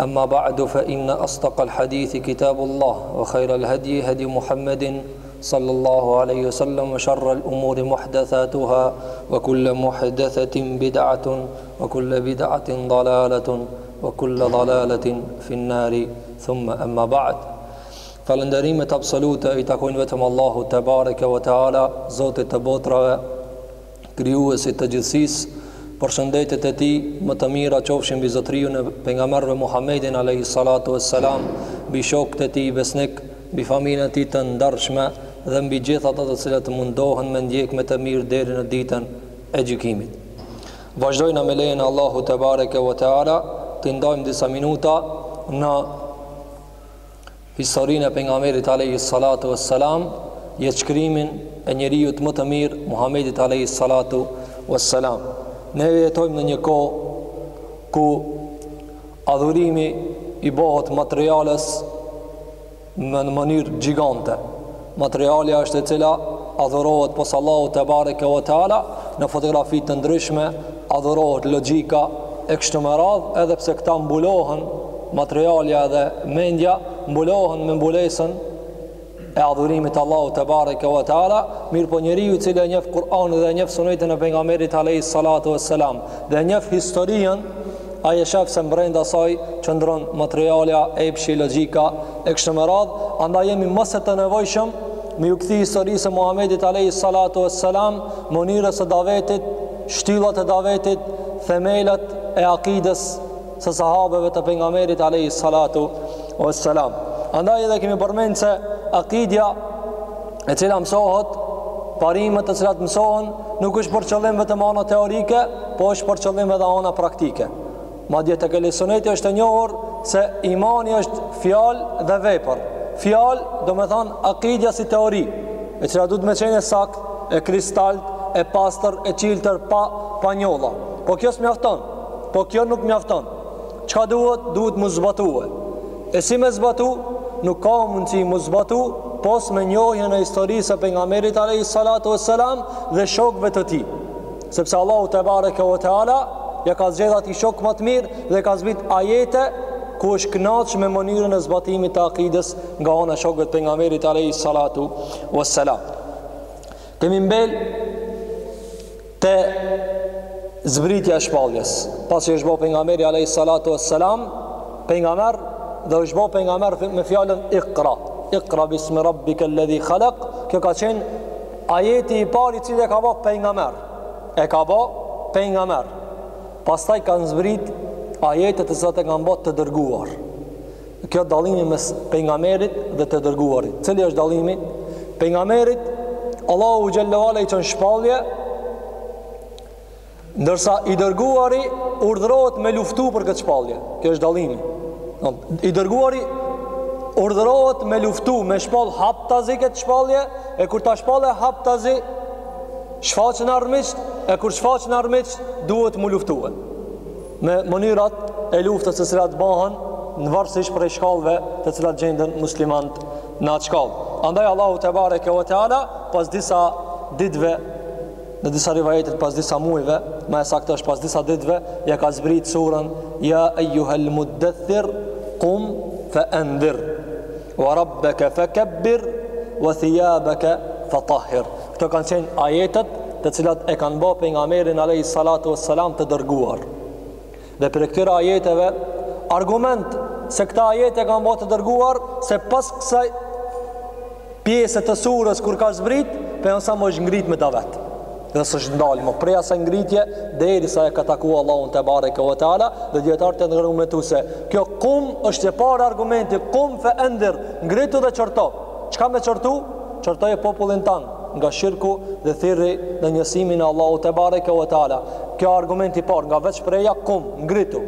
أما بعد فإن أصدق الحديث كتاب الله وخير الهدي هدي محمد صلى الله عليه وسلم وشر الأمور محدثاتها وكل محدثة بدعة وكل بدعة ضلالة وكل ضلالة في النار ثم أما بعد فلندريم تبصلوت اي takojnë الله تبارك وتعالى زوت ve Krijuesit të gjithësisë, përshëndetjet e tij më të mira qofshin mbi zotërinë e pejgamberëve Muhammedin alayhi salatu wassalam, mbi shokët e tij besnik, mbi familjen e tij të ndershme dhe mbi gjithë ata të cilët mundohen me ndjek me të mirë deri në ditën e gjykimit. Vazhdojmë me lejen e Allahut tebareke ve teala të ndajmë disa minuta në Historinë e Pejgamberit alejhi salatu ves selam, jetëshkrimin e njeriut më të mirë, Muhamedit alejhi salatu ves selam. Ne jetojmë në një kohë ku adhurimi i bëhet materiales në mënyrë gjigante. Materialja është ajo e cila adhurohet pos Allahut tebareke ve teala në fotografi të ndryshme, adhurohet logjika e kështu me radhë, edhe pse këta mbulohen materialja dhe mendja mbulohen me mbulesën e adhurimit të Allahut tebareke ve teala, mirëpo njeriu i cili e njeh Kur'anin dhe e njeh Sunetin e pejgamberit alayhis salatu wassalam dhe e njeh historinë Ai e shef se mbrenda saj qëndron materialja, epshi, logjika e kështu me radhë, andaj jemi më se të nevojshëm me ju kthy historisë së Muhamedit alayhi salatu wassalam, mënyrës së davetit, shtyllat e davetit, themelat e akides së sahabeve të pejgamberit alayhi salatu wassalam. Andaj edhe kemi përmend se akidja e cila mësohet, parimet të cilat mësohen, nuk është për qëllim vetëm ana teorike, po është për qëllim edhe ana praktike. Madje te Ehli Suneti është e njohur se imani është fjalë dhe vepër. Fjalë domethënë akidja si teori, e cila duhet me qenë e saktë, e kristaltë, e pastër, e çiltër, pa, pa njolla. Po kjo s'mjafton, po kjo nuk mjafton. Çka duhet? Duhet mu zbatue. E si me zbatu? Nuk ka mundësi mu zbatu pos me njohjen e historisë së pejgamberit alayhi salatu wassalam dhe shokëve të tij. Sepse Allahu tebareke ve teala ia ka zgjedh atij shokët më të mirë dhe ka zbrit ajete ku është kënaq me mënyrën e zbatimit të akides nga ana e shokëve të pejgamberit alayhi salatu wassalam. Kemi mbel Te zbritja e shpalljes, pasi është bërë pejgamberi alayhis salatu wassalam, pejgamber dhe është bërë pejgamber me fjalën Iqra, Iqra bismi rabbika alladhi khalaq, ky ka qenë ajeti i parë i cili e ka bërë pejgamber. E ka bërë pejgamber. Pastaj kanë zbrit ajetet të cilat e kanë bërë të dërguar. Kjo dallimi mes pejgamberit dhe të dërguarit. Cili është dallimi? Pejgamberit Allahu xhallahu ala i çon shpallje ndërsa i dërguari urdhërohet me luftu për këtë shpallje. Kjo është dallimi. I dërguari urdhërohet me luftu, me shpall haptazi këtë shpallje, e kur ta shpallë haptazi shfaqen armiqt, e kur shfaqen armiqt duhet mu luftuhet. Me mënyrat e luftës të cilat bëhen nvarësisht prej shkallëve të cilat gjenden muslimant në atë shkallë. Andaj Allahu tebareke ve teala pas disa ditëve në disa rivajete pas disa muajve, ma e sakta është pas disa ditëve, ja ka zbrit surën ya ayyuhal muddathir qum fa andhir. Wa rabbaka fakabbir wa thiyabaka fatahhir. Këto kanë qenë ajetet të cilat e kanë bërë pejgamberin alayhi salatu wassalam të dërguar. Dhe prej këtyre ajeteve argument se këta ajete e kanë bërë të dërguar se pas kësaj pjesës të surës kur ka zbrit, pejgamberi salam është ngrit me davet. dhe s'është ndal më prej asaj ngritje derisa e ka taku Allahun tebareke ve teala dhe dijetarët e argumentu se kjo kum është e parë argumenti kum fe endir ngritu dhe qorto çka me qortu qortoje popullin tan nga shirku dhe thirri në njësimin e Allahut tebareke ve teala kjo argumenti i parë nga vetë shprehja kum ngritu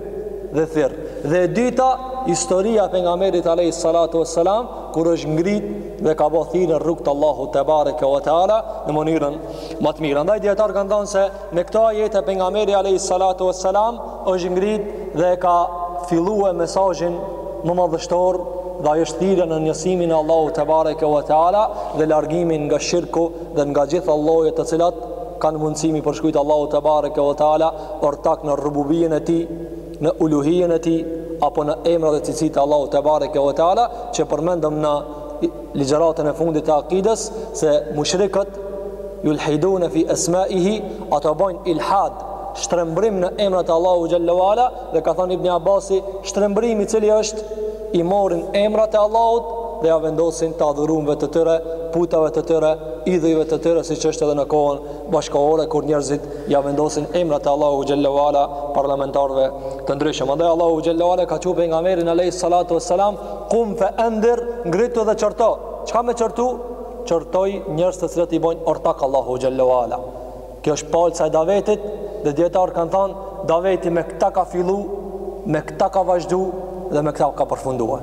dhe thirr dhe e dyta historia e pejgamberit alayhi salatu wassalam kur është ngrit dhe ka bo thirrje në rrugë të Allahut tebareke ve teala në mënyrën më të mirë. Andaj dijetarët kanë thonë se me këto ajete pejgamberi alejhi salatu ve selam është ngrit dhe ka fillue mesazhin më madhështor dhe ajo është thirrja në njësimin e Allahut tebareke ve teala dhe largimi nga shirku dhe nga gjithë llojet të cilat kanë mundësi mi përshkrujt Allahut tebareke ve teala ortak në rububijen e tij në uluhijen e tij apo në emrat dhe cilësitë e Allahut tebareke ve teala që përmendëm në ligjëratën e fundit të akides se mushrikët yulhidun fi asma'ihi ata bojn ilhad shtrembrim në emrat e Allahut xhallahu ala dhe ka thënë Ibn Abasi shtrembrimi i cili është i morën emrat e Allahut dhe ja vendosin të adhuruemve të tyre, putave të tyre, idhujve të tyre, siç është edhe në kohën bashkëkohore kur njerëzit ja vendosin emrat e Allahu xhallahu ala parlamentarëve të ndryshëm. Andaj Allahu xhallahu ala ka çu pejgamberin alayhi salatu wassalam, "Qum fa andir, ngritu dhe qorto." Çka me qortu? Qortoji njerëzit të cilët i bojnë ortak Allahu xhallahu ala. Kjo është palca e davetit dhe dijetarët kanë thanë, daveti me këta ka fillu, me këta ka vazhdu dhe me këta ka përfunduar.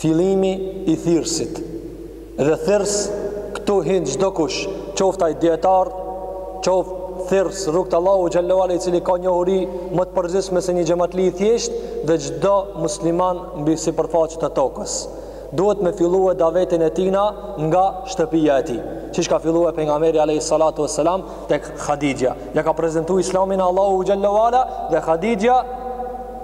Fillimi i thirrësit. Dhe thirrës këtu hin çdo kush, qoftë ai dijetar, qoftë thirrës rrugt Allahut xhelle ve ala i cili ka njohuri më të përgjithshme se një xhamatli i thjeshtë dhe çdo musliman mbi sipërfaqen e tokës. Duhet me fillue davetin e tina nga shtëpia e tij. Siç ka fillue pejgamberi alayhi salatu vesselam tek Hadixha. Ja ka prezantuar Islamin e Allahut xhelle ve ala dhe Hadixha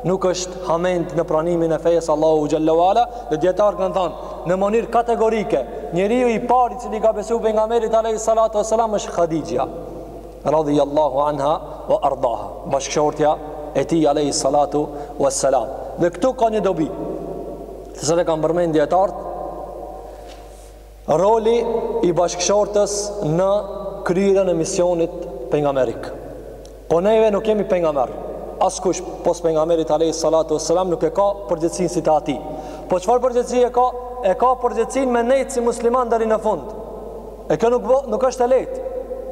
Nuk është hamend në pranimin e fesë Allahut xhelle ve ala dhe dijetarët kanë thanë në mënyrë kategorike njeriu i parë i cili i ka besu pejgamberit alejhi salatu ve selam është Hadixhja radhi Allahu anha ve erdaha bashkëshortja e tij alejhi salatu ve selam dhe këtu ka një dobi të cilën e kanë përmend dijetarët Roli i bashkëshortes në kryerjen e misionit pejgamberik. Po neve nuk jemi pejgamber. Askush pos pejgamberit alayhis salatu wassalam nuk e ka përgjegjësinë si të atij. Po çfarë përgjegjësie ka? E ka përgjegjësinë me nejt si musliman deri në fund. E kjo nuk nuk është e lehtë.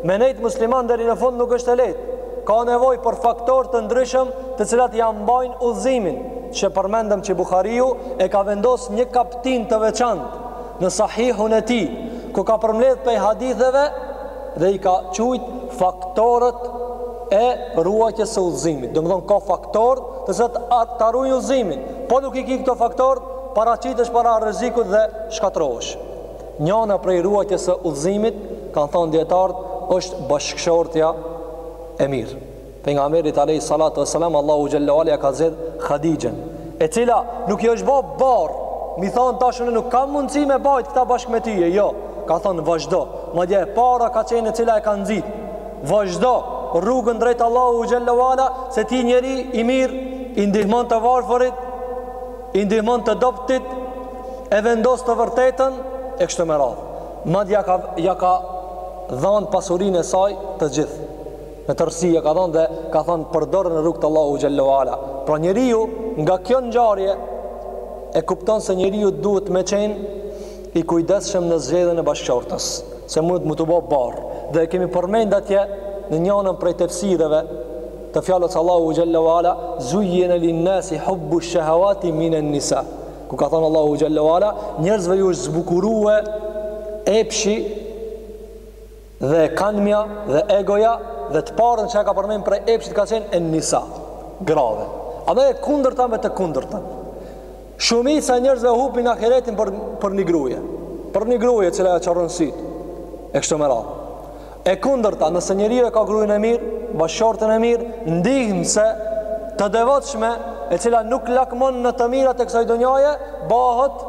Me nejt musliman deri në fund nuk është e lehtë. Ka nevojë për faktorë të ndryshëm, të cilat ja mbajnë udhëzimin, që përmendëm që Buhariu e ka vendos një kaptin të veçantë në sahihun e tij ku ka përmbledh prej haditheve dhe i ka qujt faktorët e ruajtjes së udhëzimit domethënë ka faktorë të cilët ta rujnë udhëzimin po nuk i ki këto faktorë paraqitesh para rrezikut dhe shkatërrohesh njana prej ruajtjes së udhëzimit kanë thonë dijetarët është bashkëshortja e mirë pejgamberit alejhi salatu wasalam Allahu xhelle ve ala ia ka zgjedh Hadixhen e cila nuk i është ba barrë me i thanë tash unë nuk kam mundësi me bajt këta bashkë me ty jo ka thon vazhdo madje e para ka qenë e cila e ka nxit vazhdo rrugën drejt Allahut xhelle ve ala se ti njeri i mirë i ndihmon të varfërit i ndihmon të dobtit e vendos të vërtetën e kështu me radhë madje ja ka ja ka dhanë pasurinë e saj të gjithë Në tërësi ia ka dhënë dhe ka thënë përdore në rrugë të Allahut xhelle ve ala. Pra njeriu nga kjo ngjarje e kupton se njeriu duhet me qenë i kujdesshëm në zgjedhjen e bashkëshortes, se mundet me t'u bo barrë. Dhe e kemi përmend atje në njënën prej tefsireve të fjalës së Allahut xhelle ve ala, zujjine linnasi hubbu shahawati minan nisa. Ku ka thënë Allahu xhelle ve ala, njerëzve ju është zbukurue epshi Dhe kamja dhe egoja dhe të parën çka e ka përmend prej epshit ka qenë en nisa, grave. Andaj e kundërta me të kundërtën. Shumica e njerëzve hupin ahiretin për për një gruje. Për një gruje cila ja qorron sytë. E kështu me radhë. E kundërta, nëse njeriu e ka gruen e mirë, bashkëshortën e mirë, ndihmëse të devotshme, e cila nuk lakmon në të mirat e kësaj dunjaje, bahet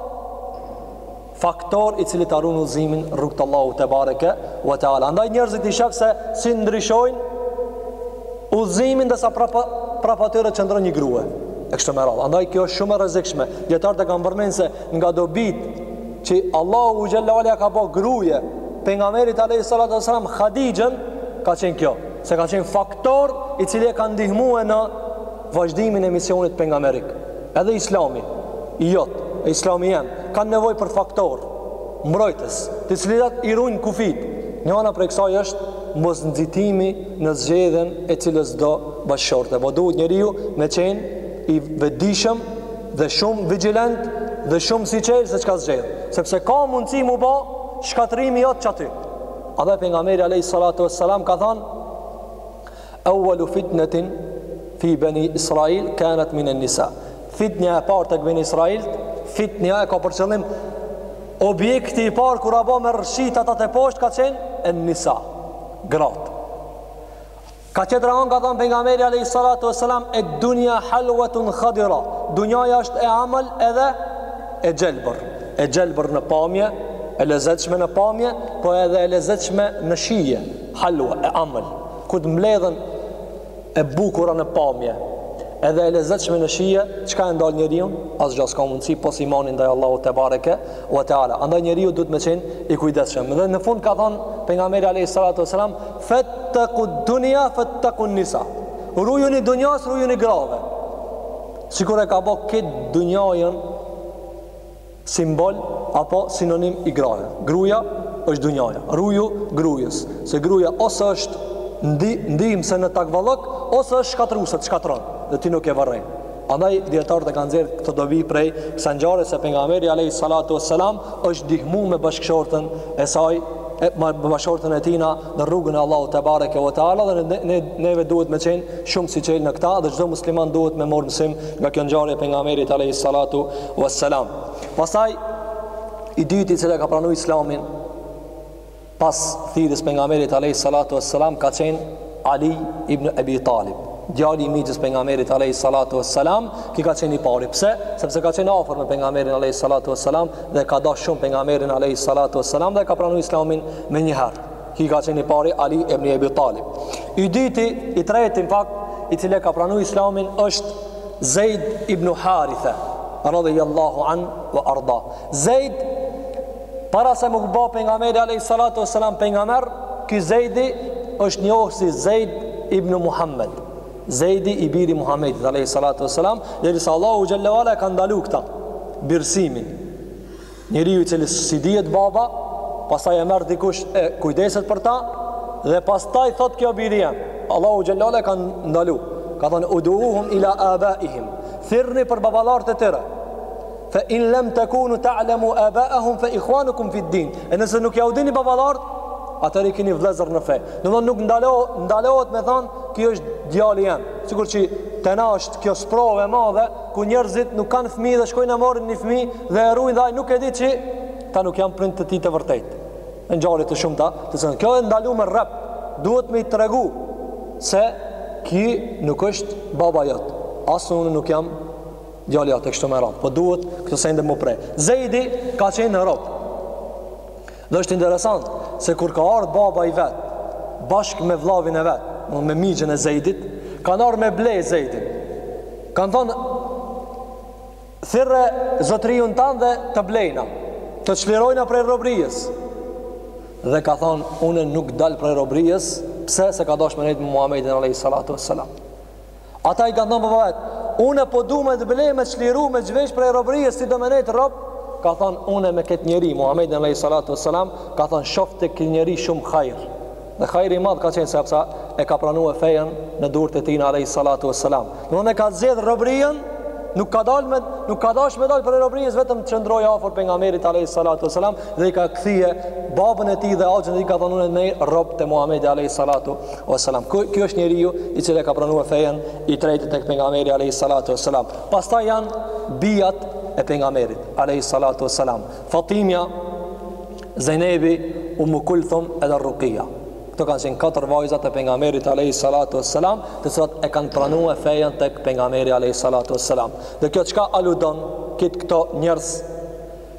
faktor i cili ta ruan udhëzimin n'rrugë të Allahut tebareke ve teala andaj njerëzit i shef se si ndryshojnë udhëzimin derisa prapa tyre qëndron një grua e kështu me radhë andaj kjo është shumë e rrezikshme dijetarët e kanë përmend se nga dobitë që Allahu xhel-le ve ala ja ka bo gruje pejgamberit alayhi salatu wasalam Hadixhen ka qenë kjo se ka qenë faktor i cili e ka ndihmue në vazhdimin e misionit pejgamberik. Edhe Islami i jot, e Islami jem, kanë nevojë për faktor mbrojtës, të cilët i ruajnë kufijtë. Njana prej kësaj është mos nxitimi në zgjedhjen e cilës do bashkëshorte. Po duhet njeriu me qenë i vedijshëm dhe shumë vigjilent dhe shumë syçelë se çka zgjedh, sepse ka mundësi m'u ba shkatërrimi jot qaty. Andaj pejgamberi alayhi salatu wassalam ka thënë Awwalu fitnatin fi bani Israil kanat min an-nisa. Fitnja e parë tek bani Israil, fitnja e ka për qëllim objekti i parë kur a bo me rrshit ata teposhtë ka qenë an-nisa. Gratë. Kah tjetra anë ka thënë pejgamberi alayhi salatu wasalam ed-dunya halwatun khadira. Dunjaja është e amël edhe e gjelbër, e gjelbër në pamje, e lezetshme në pamje, po edhe e lezetshme në shije. Halwa e amël, kur të mbledhen e bukura në pamje, edhe e lezetshme në shije, çka e ndal njeriun? Asgja, s'ka mundësi pos imanit ndaj Allahut tebareke u teala. Andaj njeriu duhet me qenë i kujdesshëm. Dhe në fund ka thënë pejgamberi alayhi salatu wasalam, "Fattaqu dunya fattaqu nisa." Rujuni dunjas, rujuni grave. Sikur e ka bo këtë dunjajen simbol apo sinonim i grave. Gruja është dunjaja. Ruju grujës, se gruja ose është ndi, ndihmëse në takvallëk, ose është shkatërruese, të shkatërron dhe ti nuk e vëren. Andaj dijetarët e kanë nxjerr këtë dobi prej kësaj ngjarje se pejgamberi alayhi salatu wassalam është ndihmu me bashkëshortën e saj, me bashkëshortën e tina në rrugën e Allahut tebareke ve teala dhe ne, ne neve duhet me qen shumë syçelë në këta dhe çdo musliman duhet me marr mësim nga kjo ngjarje e pejgamberit alayhis salatu wassalam. Pastaj i dyti i cili ka pranuar islamin pas thirrjes pejgamberit alayhis salatu wassalam ka qen Ali ibn Abi Talib. Djali i mixhës pejgamberit alayhis salatu wassalam ky ka qen i pari. Pse? Sepse ka qen afër me pejgamberin alayhis salatu wassalam dhe ka dashur shumë pejgamberin alayhis salatu wassalam dhe ka pranuar islamin Menjëherë, ki ka qenë i pari Ali ibn Ebi Talib. I dyti, i treti në fakt, i cili e ka pranu islamin, është Zejd ibn Harithe, radijallahu anhu ve erda. Zejd, para se me u ba pejgamberi a.s. pejgamber, ki Zejdi është njoh si Zejd ibn Muhammed. Zejdi i biri Muhammedit a.s. derisa Allahu xhel-le ve ala e ka ndalu këta, birësimin. Njeriu i cili s'i dihet baba, pastaj e merr dikush e kujdeset për ta dhe pastaj thot ky o biri jem. Allahu xhel-le ve ala e ka ndalu. Ka thënë uduhum ila abaihim. Thirrni për baballarët e tyre. Fa in lam takunu ta'lamu abaahum fa ikhwanukum fi din. E nëse nuk ja u dini baballarët, atëherë i keni vëllezër në fe. Domthon nuk ndalo ndalohet me thon, ky është djali jem. Sikur që te na është kjo sprovë e madhe ku njerëzit nuk kanë fëmijë dhe shkojnë e marrin një fëmijë dhe e ruajnë dhe ai nuk e di që ata nuk janë prind të tij të vërtetë. E ngjarje të shumta, të thënë kjo e ndalume rreptë, duhet me i tregu se ky nuk është baba jot. As unë nuk jam djali jot e kështu me radhë. Po duhet këto sende më pre. Zejdi ka qenë rob. Dhe është interesant se kur ka ardh baba i vet bashkë me vllavin e vet, me mixhën e Zejdit, kanë ardh me ble Zejdin. Kan thon thirre zotriun tand dhe të blejna, të çlirojna prej robrijës. Dhe ka thon unë nuk dal prej robrijës, pse? Se ka dash me nejt me Muhamedin alayhi salatu wassalam. Ata i kanë thonë baba i vet, unë po du me të ble me të çliru, me të zhvesh prej robërijës ti do me nejt rob, ka thonë unë me këtë njeri, Muhammedin alayhi salatu wassalam, ka thonë shoh te ky njeri shumë hajr. Dhe hajri i madh ka qenë sepse e ka pranu fejën në durt e tij alayhi salatu wassalam. Domthon e ka zgjedh robërijën, nuk ka dalë me, nuk ka dash me dalë prej robërijës vetëm të qëndrojë afër pejgamberit alayhi salatu wassalam dhe i ka kthy babën e tij dhe axhën e tij ka thonë unë nej rob te Muhammedi alayhi salatu wassalam ky ky është njeriu i cili e ka pranuar fejen i treti tek pejgamberi alayhi salatu wassalam. Pastaj janë bijat e pejgamberit alayhi salatu wassalam. Fatimia, Zejnebi, Ummu Kulthum edhe Rukija. Këto kanë qenë katër vajzat e pejgamberit alayhi salatu wassalam, të cilat e kanë pranuar fejen tek pejgamberi alayhi salatu wassalam. Dhe kjo çka aludon kit këto njerëz?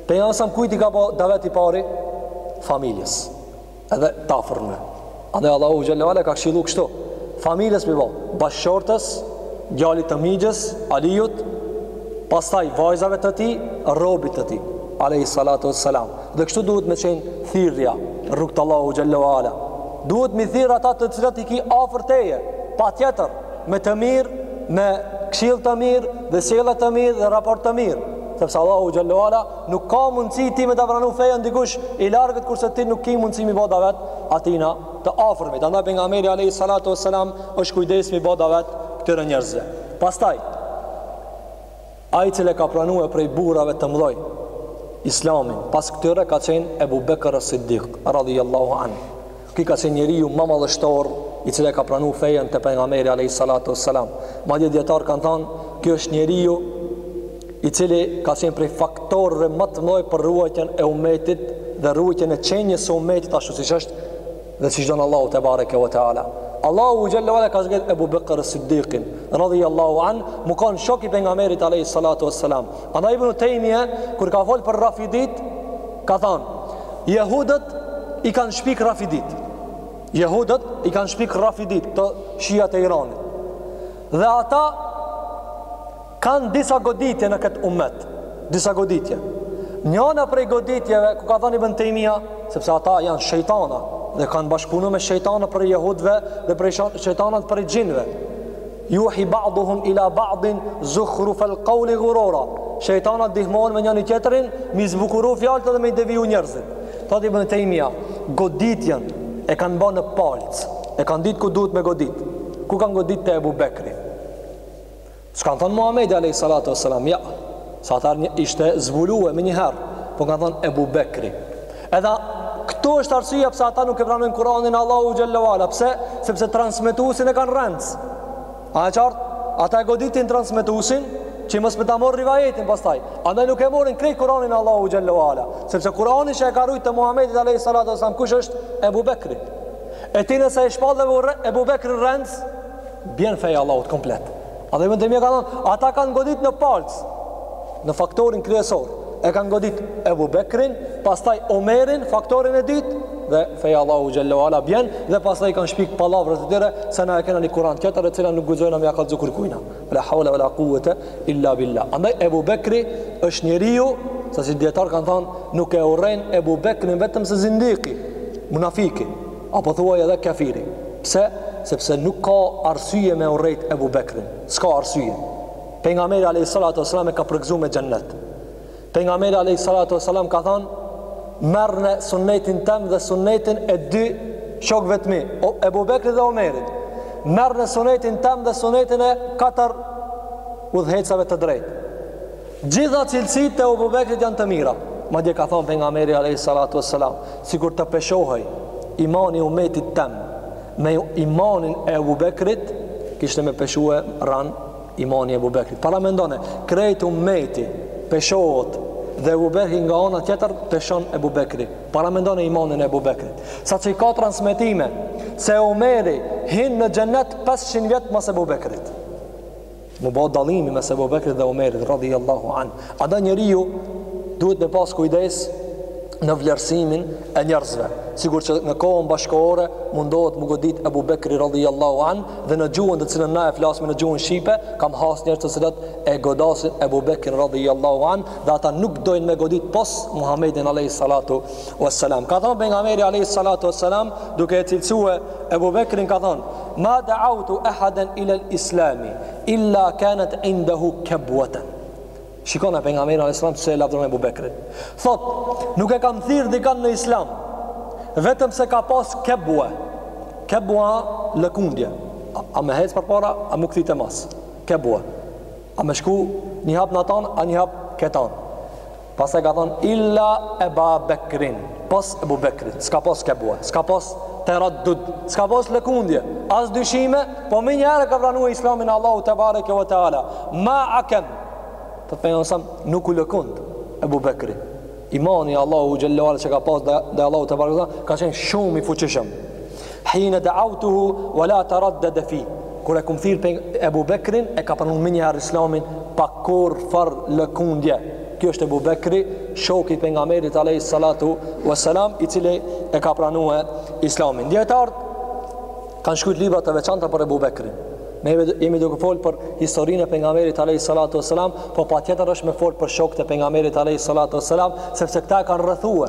Pejgamberi a.s. kujt i ka bë davet i pari familjes. edhe të afërmve. Andaj Allahu xhel-le ve ala e ka këshillu kështu, familjes me i bo, bashkëshortes, djalit të mixhës, Aliut, pastaj vajzave të tij, robit të tij, alayhi salatu wassalam. Dhe kështu duhet me qenë thirrja, në rrugë t'Allahut xhel-le ve ala. Duhet me i thirr ata të cilët i ki afër teje, patjetër me të mirë, me këshill të mirë, dhe sjellje të mirë dhe raport të mirë, sepse Allahu xhel-le ve ala Nuk ka mundësi ti me ta pranu fejën dikush i largët kurse ti nuk ke mundësi mi bë davet atina të afërmit. Andaj pejgamberi alayhi salatu wassalam është kujdes mi bë davet këtyre njerëzve. Pastaj ai që ka pranuar prej burrave të mëdhoj Islamin, pas këtyre ka qenë Ebu Bekr as-Siddiq radhiyallahu anhu. Ky ka qenë njeriu ma madhështor i cili e ka pranu fejen te pejgamberi alayhi salatu wassalam. Madje dijetarë kanë thanë, ky është njeriu i cili ka qenë prej faktorëve më të mëdhenj për ruajtjen e umetit dhe ruajtjen e qenies së umetit ashtu siç është dhe siç don Allahu tebareke ve teala. Allahu xhalla wala ka zgjedh Abu Bakr as-Siddiqin radhiyallahu an, me kanë shok i pejgamberit alayhi salatu wassalam. Andaj ibn Taymija kur ka fol për Rafidit, Ka thënë, jehudët i kanë shpik rafidit. Jehudët i kanë shpik rafidit, shijat e Iranit. Dhe ata kanë disa goditje në këtë umet. Disa goditje. Njëna prej goditjeve, ku ka thënë Ibn Tejmija, sepse ata janë shejtana, dhe kanë bashkëpunu me shejtanat prej jehudve dhe për shejtanat prej xhinve. Yuhi ba'duhum ila ba'din zukhruf al-qawli ghurura. Shejtanat ndihmohen me njëri tjetrin, mi zbukuru fjalët dhe me i deviju njerëzit. Thot Ibn Tejmija, goditjen e kanë bërë në palc, e kanë ditë ku duhet me godit. Ku kanë godit te Ebu Bekri. S'kanë thonë Muhamedi alayhi salatu wasalam, ja, se atëherë ishte zbulue menjëherë, po kanë thonë Ebu Bekri. Edhe këtu është arsyeja pse ata nuk e pranojnë Kur'anin Allahu xhallahu ala, pse? Sepse transmetuesin e kanë rrenc. A është e qartë? Ata e goditin transmetuesin që mos me ta marr rivajetin pastaj. Andaj nuk e marrin krejt Kur'anin Allahu xhallahu ala, sepse Kur'anin që e ka rujt te Muhamedi alayhi salatu wasalam kush është? Ebu Bekri. E ti nëse e shpallë Ebu Bekrin rrenc, Bjen feja e Allahut komplet. Edhe Ibn Tejmija ka thonë, ata kanë godit në palcë, në faktorin kryesor, e kanë godit Ebu Bekrin, pastaj Omerin, faktorin e dytë, dhe feja Allahu xhallahu ala bjen, dhe pastaj kanë shpik pallavrat e tyre, se na e kena një kuran tjetër, të cilin nuk guxojna me ja kallzu kurkujna. La hawla wa la kuvete, illa billa. Andaj Ebu Bekri është njeriu, saqë dijetarë kanë thonë, nuk e urren Ebu Bekrin vetëm se zindiki, munafiki. Apo thuaj edhe kafiri. Pse? Sepse nuk ka arsye me urrejt Ebu Bekrin. S'ka arsye. Pejgamberi Alei Salatu Vesalam e ka përgëzu me xhennet. Pejgamberi Alei Salatu Vesalam ka than, merrne sunnetin tem dhe sunnetin e dy shokëve t'mi, Ebu Bekri dhe Omerit. Merrne sunnetin tem dhe sunnetin e katër udhëheqësave të drejtë. Gjitha cilësitë e Ebu Bekrit janë të mira. Madje ka thënë pejgamberi alejhi salatu vesselam, sikur të peshohej imani i umetit tem me imanin e Ebu Bekrit, kishte me peshue rand imani i Ebu Bekrit. Paramendone, krejt umeti peshohet dhe Ebu Bekri nga ana tjetër peshon Ebu Bekri. Paramendone imanin e Ebu Bekrit. Saqë ka transmetime se Omeri hin në xhennet 500 vjet mas Ebu Bekrit. Me u bo dallimi mes Ebu Bekrit dhe Omerit radhiyallahu an. Andaj njeriu duhet me pas kujdes në vlerësimin e njerëzve, sikur që në kohën bashkëkohore mundohet m'u godit Ebu Bekri radhiyallahu an dhe në gjuhën të cilën na e flasim në gjuhën shqipe, kam has njerëz të cilët e godasin Ebu Bekrin radhiyallahu an dhe ata nuk dojnë me godit pos Muhammedin alayhi salatu wassalam. Ka thënë pejgamberi alayhi salatu wassalam duke e cilësue Ebu Bekrin ka thënë Ma da'awtu ahadan ila al-islam illa kanat 'indahu kabwatan. Shikone pejgamberi alayhis salam se si e lavdron Ebu Bekrin. Thot, nuk e kam thirr dikon në islam vetëm se ka pas kabwa. Kabwa lëkundje. A, a me hec përpara, a m'u kthy te mas. Kabwa. A me shku një hap n'atë an, a një hap këtë an. Pastaj ka thonë illa Eba Bekrin, pos Ebu Bekrit, s'ka pas kebue, s'ka pas tereddud, s'ka pas lëkundje, as dyshime, po menjëherë ka pranue islamin Allahu tebareke ve teala, ma akeme, thotë pejgamberi alejhi selam, nuk u lëkund, Ebu Bekri, imani n'Allahun xhele ve ala që ka pas dhe, dhe Allahu tebareke ve teala ka qenë shumë i fuqishëm, Hine deautuhu wa la tereddede fih. Kur e kam thirr Ebu Bekrin, e ka pranu menjëherë islamin, pa kurrfarë lëkundje. Ky është Ebu Bekri, shoki i pejgamberit alejhi salatu wa salam, i cili e ka pranue islamin. Dijetarët kanë shkrujt libra të veçanta për Ebu Bekrin. Ne jemi duke folë për historinë e pejgamberit alejhi salatu wa salam, po patjetër është me folë për shokët e pejgamberit alejhi salatu wa salam, sepse këta e kanë rrethue.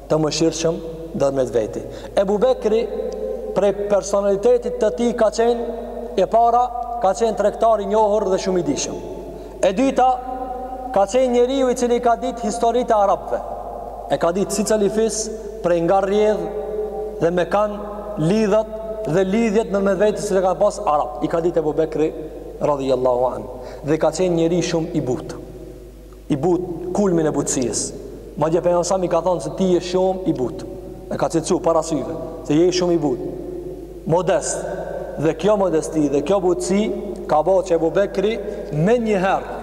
të mëshirshëm ndër mjet veti. Ebu Bekri prej personalitetit të tij ka qenë e para, ka qenë tregtar i njohur dhe shumë i dijshëm. E dyta, ka qenë njeri i cili i ka ditë historitë e arabëve. E ka ditë secili fis prej nga rrjedh dhe me kan lidhet dhe lidhjet ndërmjet veti si i ka pas arab. I ka ditë Ebu Bekri radhiyallahu an. Dhe ka qenë njeri shumë i butë. i but kulmin e butësisë madje pejgamberi alejhi selam i ka thonë se ti je shumë i but e ka cilësu para syve se je shumë i but modest dhe kjo modesti dhe kjo butësi ka bo që Ebu Bekri menjëherë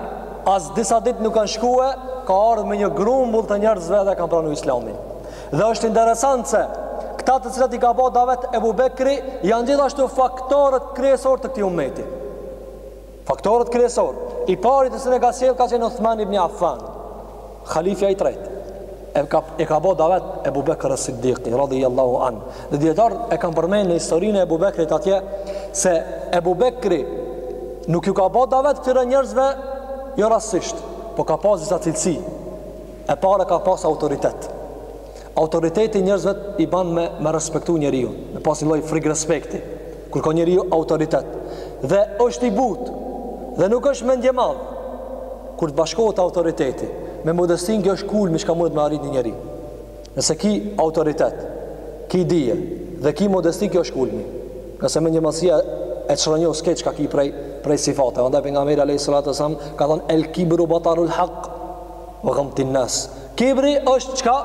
as disa dit nuk kanë shkue ka ardhë me një grumbull të njerëzve dhe kanë pranu islamin dhe është interesant se këta të cilët i ka bo davet Ebu Bekri janë gjithashtu faktorët kryesor të këtij umeti Faktorët kryesor, i pari që e ka sjell ka qenë Uthman ibn Affan, halifja i tretë. E ka e ka bo davet Ebu Bekr as-Siddiq radhiyallahu an. Dhe dje ta kam përmend në historinë e Abu Bekrit atje se Ebu Bekri nuk ju ka bo davet këtyre njerëzve jo rastësisht, po ka pas disa cilësi. E para ka pas autoritet. Autoriteti njerëzve i ban me me respektu njeriu, me pas një lloj frikë respekti. Kur ka njeriu autoritet dhe është i butë dhe nuk është mendje madh, kur të bashkohet autoriteti me modestin kjo është kulmi çka mundet me arrit një njeri. Nëse ki autoritet, ki dije dhe ki modesti kjo është kulmi. Ndërsa mendjemadhësia e çrrënjos krejt çka ki prej prej sifate. Andaj pejgamberi alayhis salatu wasalam ka thënë el kibru batarul haq. Wa ghamtin nas. Kibri është çka?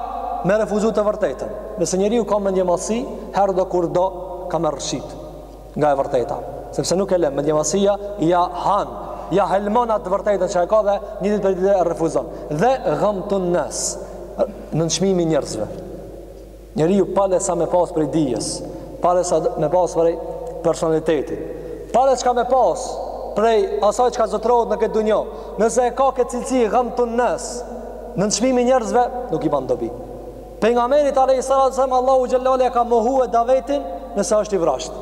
Me refuzu të vërtetën. Nëse njeriu ka mendjemadhësi, herë do kur do ka me rrëshqit nga e vërteta, sepse nuk e lë mendjemadhësia ja han, ja helmon atë vërtetën që e ka dhe një ditë prej dite e refuzon. Dhe ghamtun nas, nënçmimi i njerëzve. Njeriu pale sa me pas prej dijes, pale sa me pas prej personalitetit, pale çka me pas prej asaj çka zotërohet në këtë dunja, nëse e ka këtë cilësi ghamtun nas, nënçmimi i njerëzve, nuk i ban dobi. Pejgamberit alayhis salatu wasalam, Allahu xhallahu ala ja ka mohue davetin nëse është i vrashtë.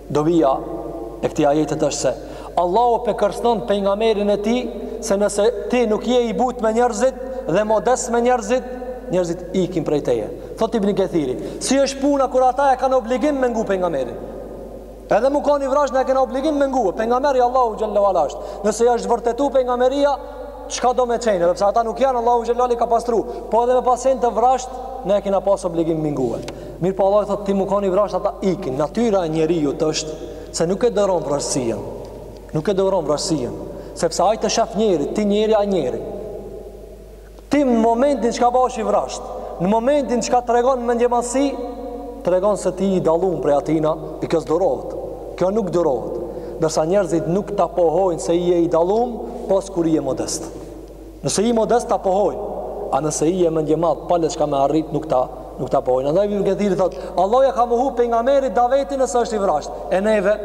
Dobia e këtij ajetit është se Allahu pe kërcënon pejgamberin e tij se nëse ti nuk je i butë me njerëzit dhe modest me njerëzit, njerëzit ikin prej teje. Thot Ibn Kathiri, si është puna kur ata e kanë obligim me ngu pejgamberin? Edhe mu kon i vrazhdë na e kena obligim me ngu, pejgamber i Allahut xhallahu ala është. Nëse është vërtetu pejgamberia, çka do me qenë, edhe pse ata nuk janë Allahu xhallahu ala i ka pastru, po edhe me pas qenë të vrazhdë na e kena pas obligim me i ngu. Mirëpo Allahu i thotë ti mu kon i vrazhdë ata ikin. Natyra e njeriut është se nuk e duron vrazhdësinë. Nuk e duron vrazhdësinë. Sepse ai të sheh njeri, ti njeri, ai njeri. Ti në momentin që bahesh i vrazhdë, në momentin që tregon mendjemadhsi, tregon se ti je i dallum prej atina, e kjo s'durohet. Kjo nuk durohet. Ndërsa njerëzit nuk ta pohojnë se je i dallum, pos kur je modest. Nëse je modest ta pohojnë, a nëse je mendjemadh pale çka me arrit nuk ta nuk ta pohojnë. Andaj Ibn Kathiri thot, Allahu ja ka mohu pejgamberit davetin nëse është i vrazhdë. E neve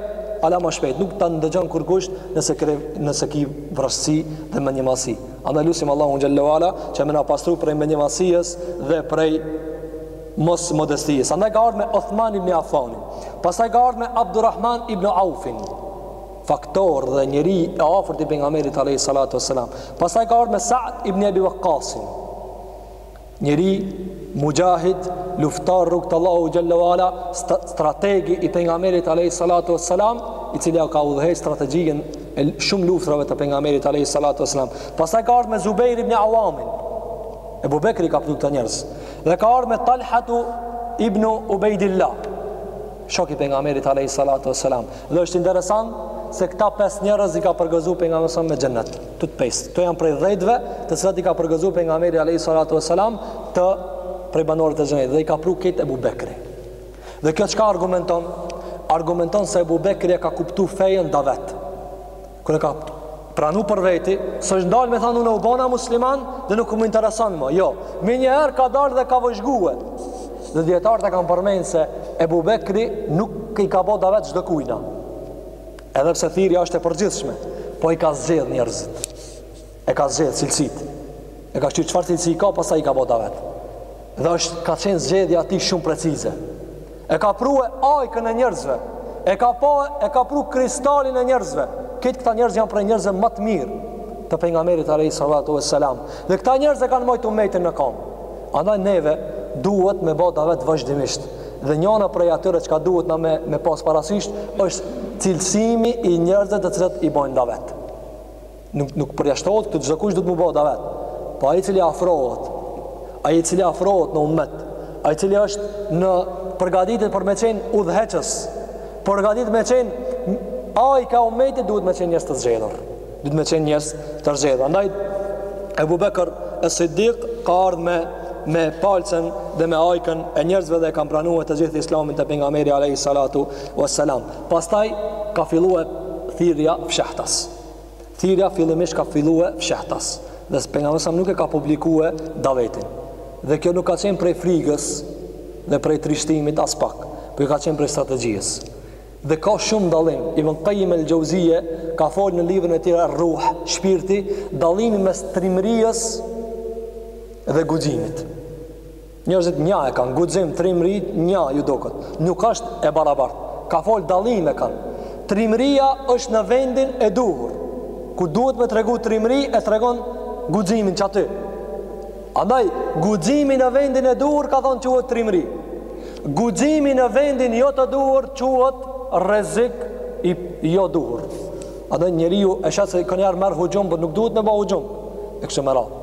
hala ma shpejt, nuk ta ndëgjon kurkush nëse kre, nëse ki vrazhdësi dhe mendjemadhsi. Andaj lusim Allahu xhallahu ala që me na pastru prej mendjemadhsisë dhe prej mos modestisë. Andaj ka ardhë me Uthman ibn Affanin. Pastaj ka ardhë me Abdurrahman ibn Aufin. faktor dhe njeri e afërt i pejgamberit alayhi salatu wasalam pastaj ka ardh me Sa'd ibn Abi Waqqasin njeri mujahid luftar rrugë t'Allahut xhelle ue ala strategi i pejgamberit alayhi salatu wasalam i cili ka udhëheq strategjinë e shumë luftrave të pejgamberit alayhi salatu wasalam pastaj ka ardh me Zubejr ibn Awamin Ebu Bekri ka pru këta njerëz dhe ka ardh me Talhatu ibn Ubejdillah shok i pejgamberit alayhi salatu wassalam. Dhe është interesant se këta pesë njerëz i ka përgëzu pejgamberi alayhi salam me xhennet. Tut të pesë. Këto janë prej 10-ve, të cilat i ka përgëzu pejgamberi alayhi salatu wassalam të prej banorëve të xhennetit dhe i ka pru krejt Ebu Bekri. Dhe kjo çka argumenton? Argumenton se Ebu Bekri e ka kuptu fejën davet. Kur e ka pranu për veti, s'është ndalë me thanë unë u bona musliman dhe nuk më intereson mo. Jo, menjëherë ka dalë dhe ka vëzhgue. Dhe dijetarët e kanë përmend se Ebu Bekri nuk i ka bo davet çdokujna. Edhe pse thirrja është e përgjithshme, po i ka zgjedh njerëzit. E ka zgjedh cilësitë. E ka shqyr çfarë cilësi ka, pastaj i ka bo davet. Dhe është ka qenë zgjedhja e tij shumë precize. E ka prue ajkën e njerëzve. E ka pa, e ka pru kristalin e njerëzve. Këtë këta njerëz janë prej njerëzve më të mirë të pejgamberit alayhi salatu vesselam. Dhe këta njerëz e kanë mbajt umetin në kom. Andaj neve duhet me bo davet vazhdimisht. Dhe njana prej atyre çka duhet na me me pas parasysh është cilësimi i njerëzve të cilët i bojnë davet. Nuk nuk përjashtohet këtu çdokush duhet mu bo davet. Po ai i cili afrohet, ai i cili afrohet në ummet, ai i cili është në përgaditet për me qenë udhëheqës, përgaditet me qenë ajka e ummetit duhet me qenë njerëz të zgjedhur. Duhet me qenë njerëz të zgjedhur. Andaj Ebu Bekër e Siddiq ka ardh me, me palcën dhe me ajkën e njerëzve dhe e kanë pranue të gjithë islamin te pejgamberi alayhi salatu wasalam. Pastaj ka fillue thirrja fshehtas. Thirrja fillimisht ka fillue fshehtas dhe pejgamberi alayhi salam nuk e ka publikue davetin. Dhe kjo nuk ka qenë prej frigës dhe prej trishtimit aspak, por ka qenë prej strategjisë. Dhe ka shumë dallim. Ibn Qayyim el-Jauziye ka fol në librin e tij Ar-Ruh, Shpirti, dallimin mes trimërijës dhe guximit. Njerëzit nja e kanë guxim trimëri nja ju doket nuk është e barabart ka fol dallime kanë trimëria është në vendin e duhur ku duhet me tregu trimëri e tregon guximin qaty andaj guximi në vendin e duhur ka thonë quhet trimëri guximi në vendin jo të duhur quhet rrezik i jo duhur andaj njeriu e sheh se kanjëherë merr huxhum por nuk duhet me ba huxhum e kështu me radhë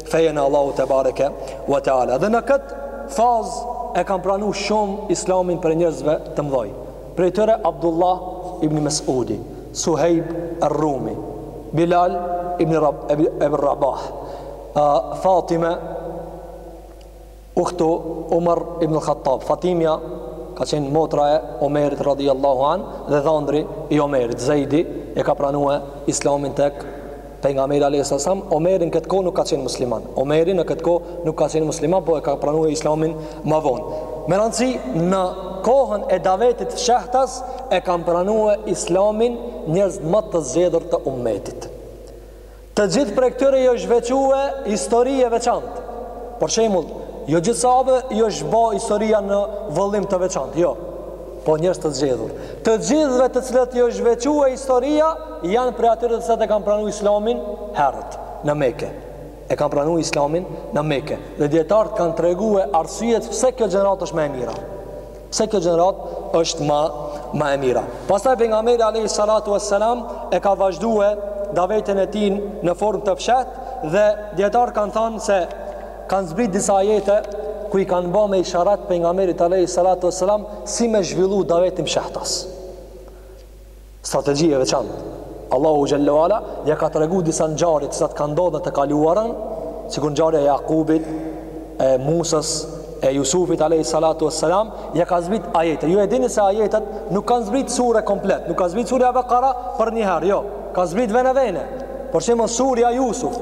fejen e Allahut tebareke ue teala dhe në këtë fazë e kanë pranuar shumë islamin prej njerëzve të mëdhoj prej tyre Abdullah ibn Mesudi Suhejb Rumi Bilal ibn Rab, Rabah Fatime Uhtu Umar ibn Khattab, Fatimja ka qenë motra e Omerit radhiyallahu an dhe dhëndri i Omerit, Zeidi e ka pranuar Islamin tek pejgamberi alayhis salam, Omeri në këtë kohë nuk ka qenë musliman. Omeri në këtë kohë nuk ka qenë musliman, po e ka pranuar Islamin më vonë. Me rëndësi në kohën e davetit shehtas e kanë pranuar Islamin njerëz më të zgjedhur të ummetit. Të gjithë prej tyre ju është veçue histori e veçantë. Për shembull, jo gjithë sahabëve ju është ba historia në vëllim të veçantë, jo. Po njerëz të zgjedhur. Të gjithëve të cilët ju është veçue historia janë prej atyre të cilët e kanë pranuar Islamin herët në Mekë. E kanë pranuar Islamin në Mekë. Dhe dijetarët kanë treguar arsyet pse kjo gjeneratë është më e mira. Pse kjo gjeneratë është ma, ma e mira. Pastaj pejgamberi alayhi salatu wassalam e ka vazhdue davetin e tij në formë të fshehtë dhe dijetarët kanë thanë se kanë zbrit disa ajete ku i kanë ba me isharat pejgamberit alayhi salatu wassalam si me zhvillu davetin fshehtas. Strategji e veçantë. Allahu xhelle ue ala ja ka tregu disa ngjarje të cilat kanë ndodhur në të kaluarën, sikur ngjarja e Jakubit, e Musës, e Jusufit alayhi salatu wassalam, ja ka zbrit ajete. Ju e dini se ajetet nuk kanë zbrit sure komplet, nuk ka zbrit surja Bakara për një herë, jo. Ka zbrit vene vene. Për shembull surja Jusuf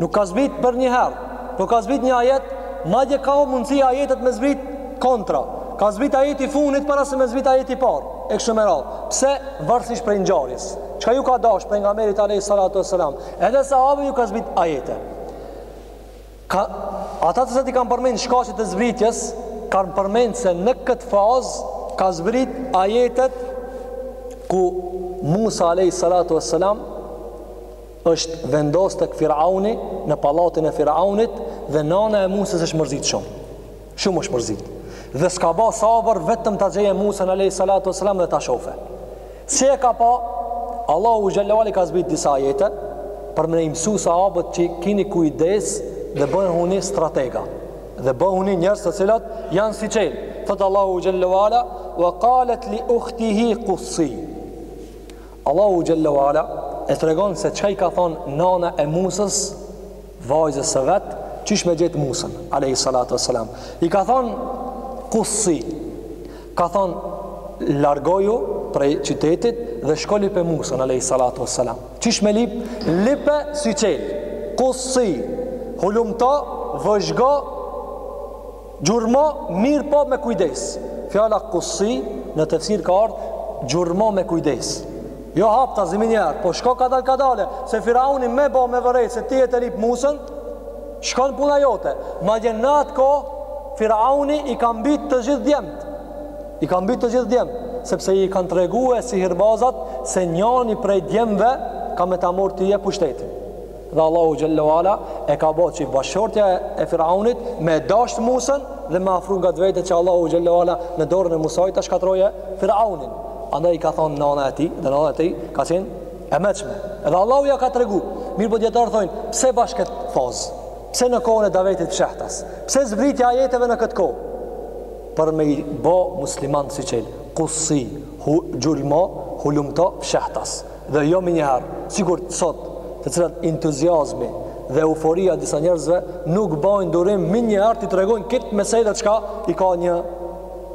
nuk ka zbrit për një herë, po ka zbrit një ajet, madje ka mundësi ajetet me zbrit kontra. Ka zbrit ajeti i fundit para se me zbrit ajeti i parë. e kështu me radhë. Pse? Varësisht prej ngjarjes. Çka ju ka dash pejgamberit alayhi salatu wasalam? Edhe sahabëve ju ka zbrit ajete. Ka ata të cilët i kanë përmend shkaqet e zbritjes, kanë përmend se në këtë fazë ka zbrit ajetet ku Musa alayhi salatu wasalam është vendos tek Firauni në pallatin e Firaunit dhe nana e Musës është mërzit shumë. Shumë është mërzit. Dhe s'ka ba sabër vetëm ta gjeje Musën alayhi salatu wassalam dhe ta shofe. Si e ka pa, Allahu xhelle ue ala i ka zbrit disa ajete, për me i mësu sahabët që kini kujdes dhe bëhuni stratega. Dhe bëhuni njerëz të cilët janë si qenë. Thotë Allahu xhelle ue ala, wa kalet li uhtihi kussi. Allahu xhelle ue ala e tregon se çka i ka thonë nana e Musës, vajzës së vet qysh me gjet Musën alayhi salatu wassalam i ka thon kussi ka thon largoju prej qytetit dhe shko lipe Musën alayhi salatu wassalam qysh me lip lipe syçel kussi hulumto vëzhgo Gjurmo mirëpo me kujdes. Fjala kussi në tefsir ka ardh gjurmo me kujdes. Jo haptazi menjëherë, po shko kadal kadale, se Firauni me bo me vërejt se ti je tu lip Musën, shkon puna jote. Madje në atë kohë, Firauni i ka mbit të gjithë djemët. I ka mbit të gjithë djemët, sepse i kanë tregue sihirbazat se njani prej djemëve ka me ta marr tye pushtetin. Dhe Allahu xhalla wala e ka bo që bashkshortja e Firaunit me e dashtë Musën dhe me afru ngat vetes që Allahu xhalla wala në dorën e Musait ta shkatrrojë Firaunin. Andaj i ka thonë nana e tij, dhe nana e tij ka qenë e meçme. Dhe Allahu ja ka tregu. Mirëpo dijetarët thonë, pse bash kët fazë? Pse në kohën e Davetit fshehtas? Pse zbritja e ajeteve në këtë kohë? Për me bo musliman syçel, kussi, hu, gjurmo, hulumto, fshehtas. Dhe jo menjëherë, sikur sot, të cilat entuziazmi dhe euforia e disa njerëzve nuk bajnë durim menjëherë t'i tregojnë këtë mesele çka i ka një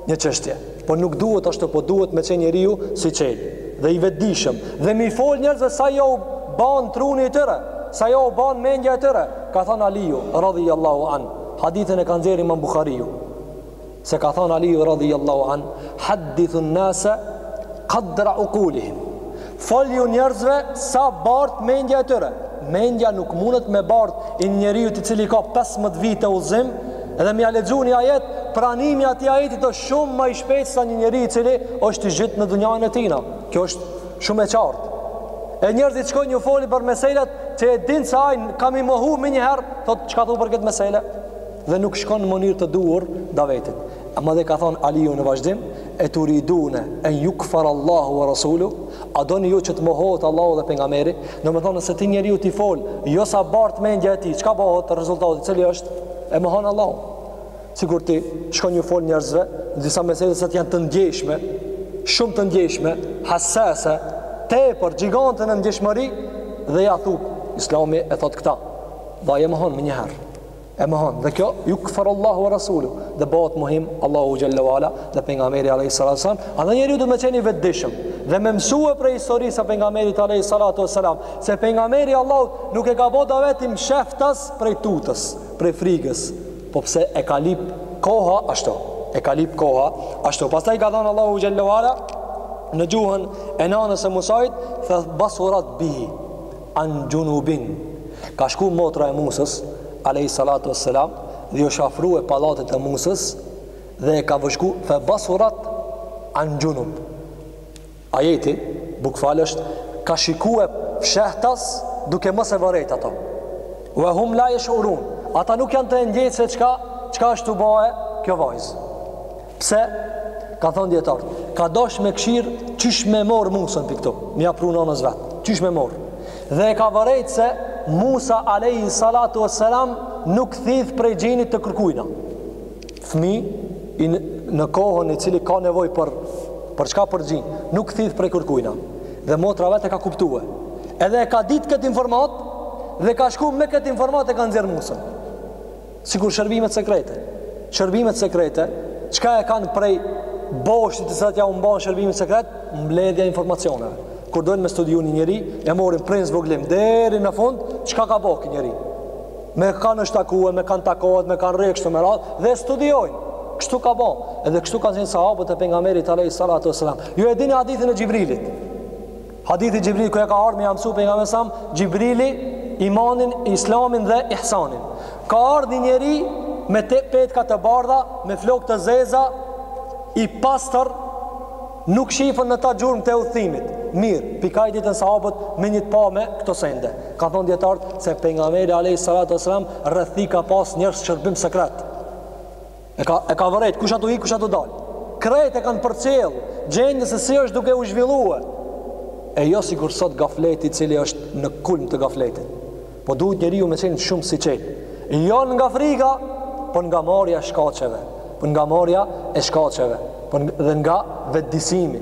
një çështje. Po nuk duhet ashtu, po duhet me qenë njeriu syçel dhe i vetëdijshëm dhe m'i fol njerëzve sa jau ban truni i tyre, sa jau ban mendja e tyre. Ka thanë Aliu radhiyallahu an, hadithin e ka nxjerrë Imam Buhariu. Se ka thanë Aliu radhiyallahu an, "Haddithu an-nasa qadra uqulihim." Folju njerëzve sa bart mendja e tyre. Mendja nuk mundet me bart i njeriut i cili ka 15 vite udhëzim dhe me ia lexu një ajet, pranimi i atij ajeti është shumë ma i shpejtë sa një njeri i cili është i zhyt në dunjanë e tij. Kjo është shumë e qartë. E njerëzit shkojnë ju folin për meselet që e din se ai ka me i mohu menjëherë, thotë çka thua për këtë mesele? dhe nuk shkon në mënyrë të duhur davetit. Ama dhe ka thonë Aliu në vazhdim, eturidune en jukfar Allahu we Rasuluhu, a doni ju që të mohohet Allahu dhe pejgamberi, domethonë nëse ti njeriut i fol, jo sa bartë mendja e tij, çka bohet, rezultati cili është, e mohon Allahun. Sikur ti shkon ju fol njerëzve, në disa mesele cilat janë të ndjeshme, shumë të ndjeshme, hasase, tepër gjigante në ndjeshmëri, dhe ja thu, islami e thot këta, dhe e mohon menjëherë. e mohon dhe kjo jukfaru Allahu we Rasuluhu dhe bëhet mohim Allahu xhelle we ala dhe pejgamberi alejhi salatu wesselam andaj njeriu do me qenë i vetëdijshëm dhe me mësue prej historisë së pejgamberit alejhi salatu wesselam se pejgamberi i Allahut nuk e ka bo davetin mshehtas prej tutës prej frigës po pse e ka lip koha ashtu e ka lip koha ashtu pastaj ka thanë Allahu xhelle we ala në gjuhën e nanës e Musait fe basurat bihi An xhunubin, Ka shku motra e Musës, alejhi salatu ves selam, dhe është afrue pallatit e Musës dhe e ka vëzhgu fe basurat an xhunub. Ajeti bukfalisht është ka shikue fshehtas duke mos e vërejt ato. Wa hum la yashurun. Ata nuk janë të ndjejtë se çka çka është tu bo kjo vajzë. Pse? Ka thonë djetarë, ka dosh me kshyr qysh me marrë Musën pi këtu, me ja pru nonës vet, qysh me marrë. Dhe e ka vërejt se Musa alejhi salatu ves selam nuk thith prej gjinit të kërkujna. Fmi në kohën i cili ka nevojë për, për çka për gji, nuk thith prej kërkujna. Dhe motra vet e ka kuptue. Edhe e ka ditë këtë informatë dhe ka shku me këtë informatë e ka nxjerr Musën. Sikur shërbimet sekrete. Shërbimet sekrete, çka e kanë prej boshtit të cilat ja u mban shërbimin sekret, mbledhja e informacioneve. Kur dojnë me studiu ni njeri, e marrin prej n'vogli, deri në fund, çka ka bo ky njeri? Me kanë është takue, me kanë takohet, me kanë rri e kështu me radhë, dhe e studiojnë. Kështu ka bo, edhe kështu kanë qenë sahabët e pejgamberit alejhi salatu ves selam. Ju e dini hadithin e Xhibrilit. Hadithi Xhibrilit kur ka ardh me ja msu pejgamberit sam Xhibrili imanin, islamin dhe ihsanin. Ka ardh ni njeri me petka të bardha, me flokë të zeza, i pastër, nuk shifen në ta gjurmët e udhëtimit. Mirë, pi kah e ditën sahabët me një të pame këto sende. Ka thonë dijetarët se pejgamberi a.s. rreth i ka pas njerëz shërbim sekret. E ka e ka vërejt kush aty hyn kush aty del. Krejt e kanë përcjell gjendjen se si është duke u zhvilluar. E jo sikur sot gafleti, cili është në kulm të gafletit. Po duhet njeriu me qenë shumë syçel. Jo nga frika, por nga marrja e shkaqeve, por nga marrja e shkaqeve, po dhe nga vetëdijsimi.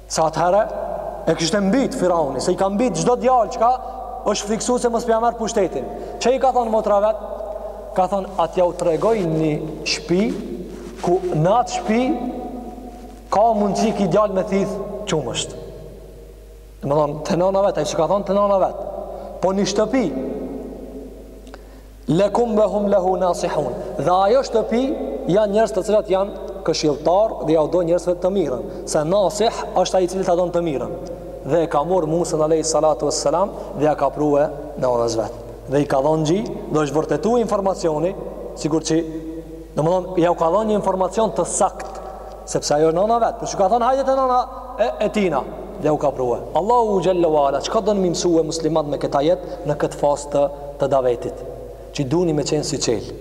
Se atëherë e kishte mbyt Firauni, se i ka mbyt çdo djalë se është friksu se mos po ja merr pushtetin. Ça i ka thonë motra vet? Ka thonë, a t'jau tregoj një shpi, ku në atë shpi ka mundësi ky djalë me thith qumësht. Domethonë, te nana vet, a s'i ka thonë te nana vet. Po një shtëpi, Lekum wa hum lahu nasihun. Dhe ajo shtëpi janë njerëz të cilët janë këshilltarë dhe ja u do njerëzve të mirën. Se nasih është ai i cili ta don të mirën. Dhe e ka marrë Musën alayhi salatu wassalam dhe ja ka prue nonës vet. Dhe i ka dhënë gji, dhe është vërtetue informacioni, sikur që domthon ja u ka dhënë një informacion të saktë Sepse ajo nana vet, po s'i ka thanë hajde te nana e, e tina dhe i ka prue. Allahu xhel-le ve ala çka don me i mësue muslimant me këtë ajet në këtë fazë të të davetit. Që duhni me qenë syçelë.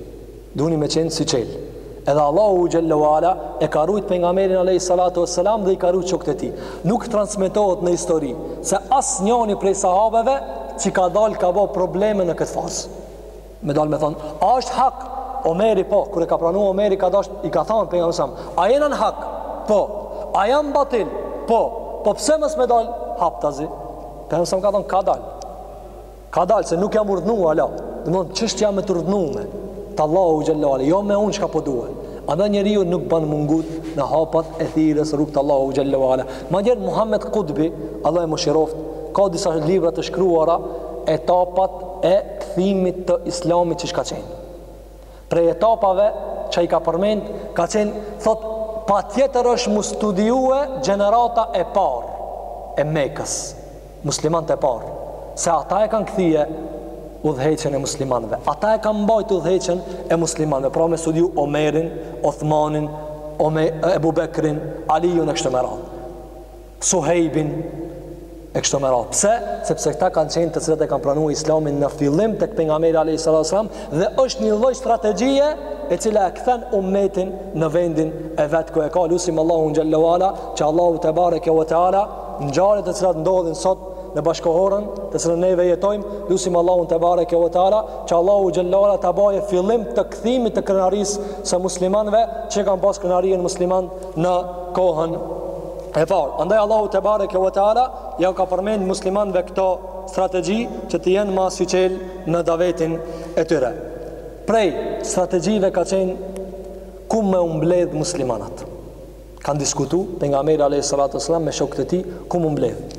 Duhni me qenë syçelë. Edhe Allahu xhel-le ve ala e ka rujt pejgamberin alejhi salatu ves-selam dhe i ka rujt shokët e tij. Nuk transmetohet në histori se asnjani prej sahabeve që ka dal ka bo probleme në këtë fazë. Me dalë me thonë, a është hak? Omeri po, kur e ka pranu Omeri ka dasht, i ka thonë Pejgamberit alejhi selam, a jena në hak? Po, a janë batil? Po, po pse mos me dalë haptazi? Pejgamberi alejhi selam ka thonë, kadalë. Kadalë, se nuk jam urdhnu, ala. Domethonë, çështja me t'urdhnume t'Allahut xhel-le xhelaluhu, jo me unë çka po due. Andaj njeriu nuk ban m'u ngut në hapat e thirrjes n'rrugë të Allahut xhel-le xhelaluhu. Madje Muhammed Kutbi, Allahu e mëshiroftë, ka disa libra të shkruara, etapat e kthimit të Islamit qysh ka qenë. Prej etapave që ai ka përmend, ka qenë thot patjetër është m'u studiue gjenerata e parë e Mekës, muslimanët e parë, se ata e kanë kthye udhëheqjen e muslimanëve. Ata e kanë mbajt udhëheqjen e muslimanëve, pra me studiu Omerin, Othmanin, Ome, Ebu Bekrin, Alijun e kështu me radhë. Suhejbin e kështu me radhë. Pse? Sepse këta kanë qenë të cilët e kanë pranu Islamin në fillim tek pejgamberi alejhi selam dhe është një lloj strategjie e cila e kthen ummetin në vendin e vet ku e ka. Lusim Allahun xhel-le ve ala që Allahu tebareke ve teala ngjarjet e cilat ndodhin sot në bashkëkohoren të cilën neve jetojmë lusim Allahun tebareke ve teala që Allahu xhel-le ve ala ta bajë fillim të kthimit të krenarisë së muslimanëve që e kanë pas krenarinë muslimant në kohën e parë. Andaj Allahu tebareke ve teala ja ka përmend muslimanëve këto strategji që të jenë ma syçelë në davetin e tyre. Prej strategjive ka qenë ku me u mbledh muslimanat. Kan diskutu pejgamberi alejhi salatu ves-selam me shokët e tij ku me u mbledh.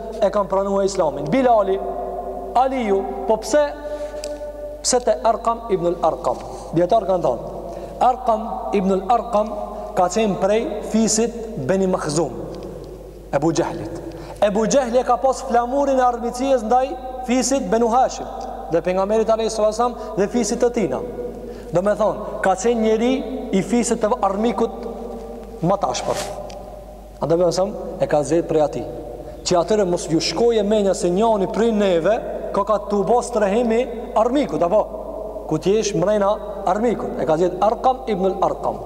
e kanë pranu Islamin. Bilali, Aliu, po pse pse te Erkam ibnul Erkam? Dijetarët kanë thonë, Erkam ibnul Erkam ka qenë prej fisit Beni Mahzum, Ebu Xhehlit. Ebu Xhehli e ka pas flamurin e armiqësisë ndaj fisit Benu Hashim dhe Pejgamberit alejhi salatu selam dhe fisit të tina. Domethonë, ka qenë njeri i fisit të armikut ma t'ashpër. Andaj Pejgamberi alejhi selam e ka zgjedh prej atij. Që atyre mos ju shkojë menja se njani prej neve ka, ka tu bo strehim i armikut apo ku të jesh mrena armikut. E ka zgjedh Erkam ibnul Erkam.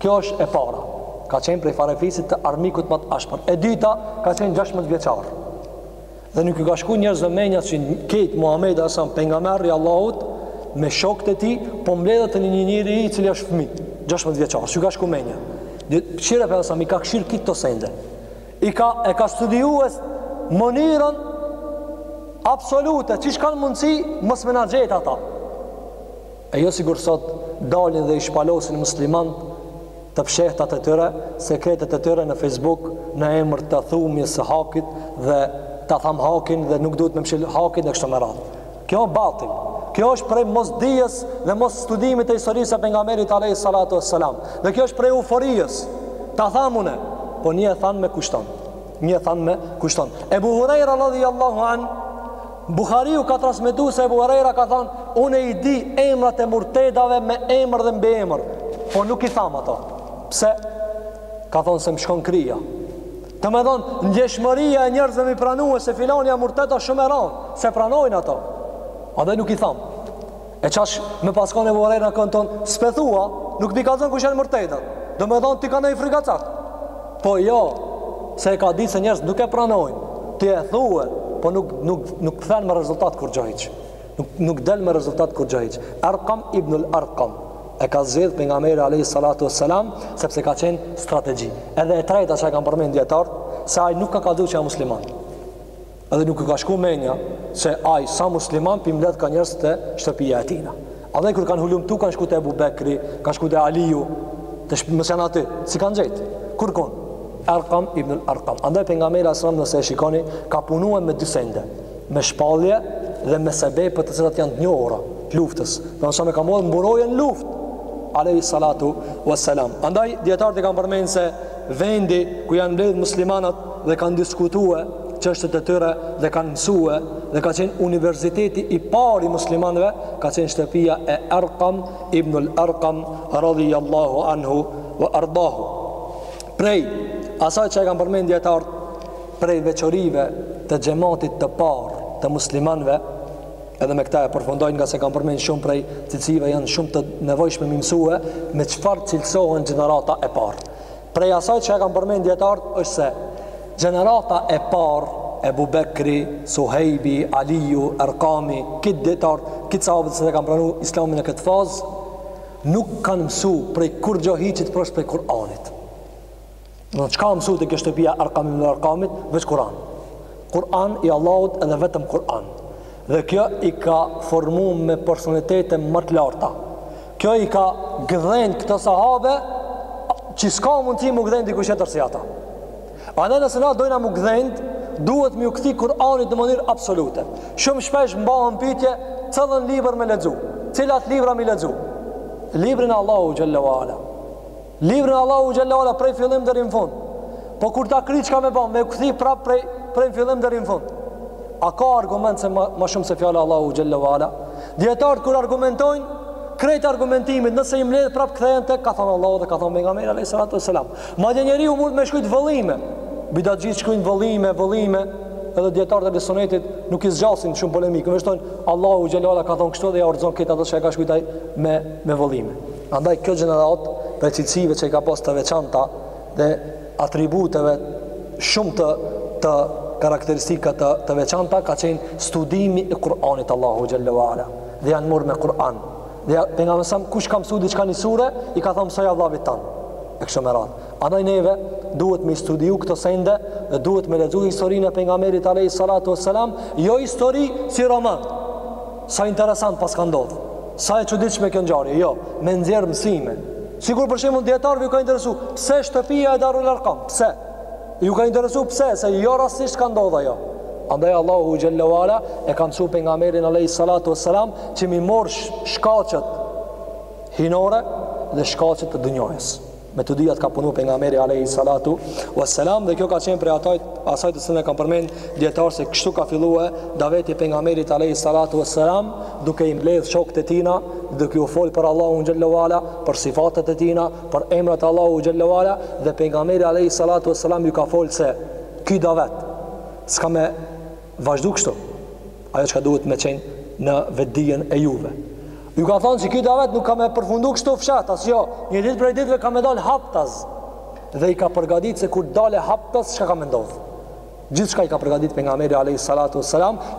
Kjo është e para. Ka qenë prej farefisit të armikut ma të ashpër. E dyta ka qenë 16 vjeçar. Dhe nuk ju ka shku njerëzve menja që ket Muhammed a.s., pejgamberi i Allahut, me shokët e tij, po mbledhet te një njeri i cili është fmi, 16 vjeçar, s'ju ka shku menja. Kshyre pejgamberi a.s., i ka kshyr krejt kto sende. I ka, e ka studiue mënyrën absolute, që çka kanë mundësi, mos me na gjetë ata. E jo sikur sot, dalin dhe i shpalosin muslimant, të fshehtat e tyre, sekretet e tyre në Facebook në emër të thënies së hakit dhe ta tham hakin dhe nuk duhet me mshil hakin dhe kështu me radhë. Kjo është batil. Kjo është prej mos dijes dhe mos studimit të historisë së pejgamberit alayhis salatu wassalam. Dhe kjo është prej eufories. Ta tham unë, po një e than me kushton. Një e than me kushton. Ebu Huraira radhiyallahu an Buhariu ka transmetu se Abu Huraira ka thënë, unë i di emrat e murtedave me emër dhe mbiemër, po nuk i tham ato. Pse? Ka thënë se më shkon kryja. Domethënë, ndjeshmëria e njerëzve mi pranue se filani murted a shumë e ranë, s'e pranojnë ato. Edhe nuk i tham. E tash me pas kanë vllaznit në kohën tonë, s'pe thua, nuk po i kallzon kush janë murtedët. Domethonë ti kanke frikacak. Po jo, se e ka ditë se njerëzit nuk e pranojnë, ti e thue, po nuk, nuk, nuk kthen me rezultat kurgjo hiç. Nuk, nuk del me rezultat kurgjo hiç. Arkam ibnul Arkam, e ka zgjedh pejgamberi alejhi salatu ve selam, sepse ka qenë strategji. Edhe e treta që e kanë përmend dijetarët, se ai nuk ka kallzu që a musliman. Edhe nuk i ka shku menja se ai s'a musliman pi mbledh ka njerëz te shtëpia e tina. Edhe kur kanë hulumtu kanë shku te Abu Bekri, kanë shku te Aliu, te me san aty, s'i kanë gjetë kurkun. Arqam ibn al-Arqam. Andaj pejgamberi sallallahu alajhi wasallam nëse e shikoni ka punue me dy sende, me shpallje dhe me sebepe të cilat janë të njohura të luftës. Domethënë e ka marrë mburojën n'luftë. Alayhi salatu wassalam. Andaj dijetarët e kanë përmend se vendi ku janë mbledh muslimanët dhe kanë diskutue çështjet e tyre dhe kanë mësue dhe ka qenë universiteti i parë i muslimanëve ka qenë shtëpia e Erkam ibnul Erkam radijallahu anhu ve erdahu prej asaj që e kanë përmend dijetarët prej veçorive të xhematit të parë të muslimanëve Edhe me këtë e përfundojmë ngase kanë përmend shumë prej cilësive janë shumë të nevojshme mi mësue me çfarë cilësohet gjenerata e parë. Prej asaj që e kanë përmend dijetarët është se gjenerata e parë Ebu Bekri, Suhejbi, Aliju, Erkami, krejt dijetarët, krejt sahabët që e kanë pranu islamin në këtë fazë, nuk kanë mësu prej kurgjo hiçit përveç prej Kur'anit. Çka ka mësu te kjo shtëpia Arkam ibn Arkamit, veç Kur'an. Kur'an i Allahut edhe vetëm Kur'an. Dhe kjo i ka formu me personalitete ma të larta. Kjo i ka gdhend këta sahabe që s'ka mundësi m'u gdhend dikush tjetër si ata. Edhe nëse na dojna m'u gdhend, duhet m'ju kthy Kur'anit në mënyrë absolute. Shumë shpesh m'bahen pytje, cillën libër me lexu. Cilat libra me i lexu? Librin e Allahut xhalla wala. Librin e Allahut xhalla wala prej fillim deri në fund. Po kur ta kry çka me bë, m'u kthy prap prej prej fillim deri në fund. A ka argument se ma, ma shumë se fjala e Allahut xhalla wala? Dijetarët kur argumentojnë krejt argumentimet, nëse i mbledh, prap kthehen te ka thënë Allahu dhe ka thënë pejgamberi alayhi salatu wasalam. Madje njeriu mundet me shkrujt vëllime. Bidatçitë shkrujn vëllime, vëllime, edhe dijetarët e sunetit nuk i zgjasin shumë polemikën. Veç thonë Allahu xhalla wala ka thënë kështu dhe ja rrëzon krejt ato që ka shkrujt ai me me vëllime. Andaj kjo gjeneratë prej cilësive që i ka pas të veçanta dhe atributeve shumë të të karakteristika të të veçanta ka qenë studimi i Kur'anit t'Allahut xhallahu ala dhe janë marrë me Kur'an. Dhe pejgamberi a.s. kush ka mësu diçka ni sure, i ka thënë mësoja vllavit tan. E kështu me radhë. Andaj neve duhet me i studiu këto sende dhe duhet me lexu historinë e pejgamberit alayhi salatu wassalam, jo histori si roman. Sa interesant paska ndodh. Sa e çuditshme kjo ngjarje. Jo, me nxjerr mësime. Sikur për shembull dijetarëve ju ka interesu, pse shtëpia e Darul Arqam? Pse? Ju ka interesu pse? Se jo rastësisht ka ndodhur ajo. Andaj Allahu xhallahu ala e ka mësuar pejgamberin alayhi salatu wassalam që m'i marr shkaqet hyjnore dhe shkaqet të dynjasë. Me të dyjat ka punu pejgamberi alayhi salatu wassalam dhe kjo ka qenë prej ataj, asaj të cilën e kanë përmend dijetarët se kështu ka filluar daveti i pejgamberit alayhi salatu wassalam duke i mbledh shokët e tina, duke ju fol për Allahun xhallahu ala, për sifatet e tina, për emrat e Allahut xhallahu ala dhe pejgamberi alayhi salatu wassalam ju ka fol se ky davet s'ka me vazhdu kështu. Ajo çka duhet me qenë në vetëdijen e juve. Ju ka thonë që ky davet nuk ka me përfundu kështu fshehtas, jo, një ditë prej ditëve ka me dalë haptas, dhe i ka përgadit se kur dalë haptas, çka ka me ndodh. Gjithçka i ka përgadit pejgamberi a.s.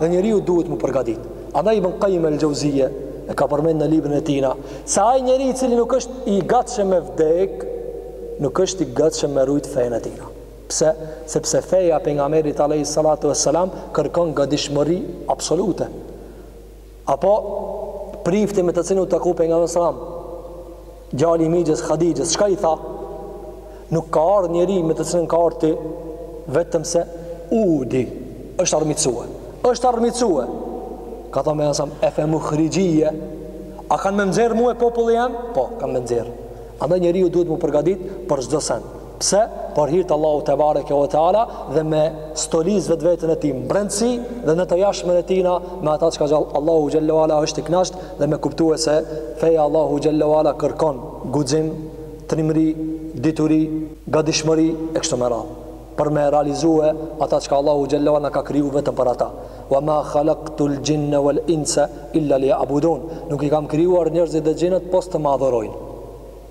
dhe njeriu duhet m'u përgadit. Andaj Ibn Kajim el Xhauzije, e ka përmen në librën e tina, se ai njeri i cili nuk është i gatshëm me vdek, nuk është i gatshëm me rujt fenë e tina. Pse? Sepse feja e pejgamberit a.s. kërkon gadishmëri absolute. Apo prifti me të cilin u taku pejgamberi sallallahu alajhi wasallam, djali i mixhës Hadixhes, çka i tha? Nuk ka ardhur njeri me të cilën ke ardhur ti vetëm se udi është armiqësua. Është armiqësua. Ka thënë me asam e fe muhrixhije. A kanë me m'nxjerr mua populli jem? Po, kanë me t'nxjerr. Andaj njeriu duhet m'u përgatit për çdo send. Pse? Për hir të Allahut te bareke ve teala dhe me stolis vetveten e tij mbrendsi dhe në të jashtmen e tijna me ata çka Allahu xhallahu ala është i kënaqtë dhe me kuptue se feja e Allahut xhallahu ala kërkon guxim, trimëri, dituri, gatishmëri e kështu me radhë për me realizue ata çka Allahu xhallahu ala ka kriju vetëm për ata. Wa ma khalaqtul jinna wal insa illa liya'budun. Nuk i kam krijuar njerëzit dhe xhinët pos të ma adhurojnë.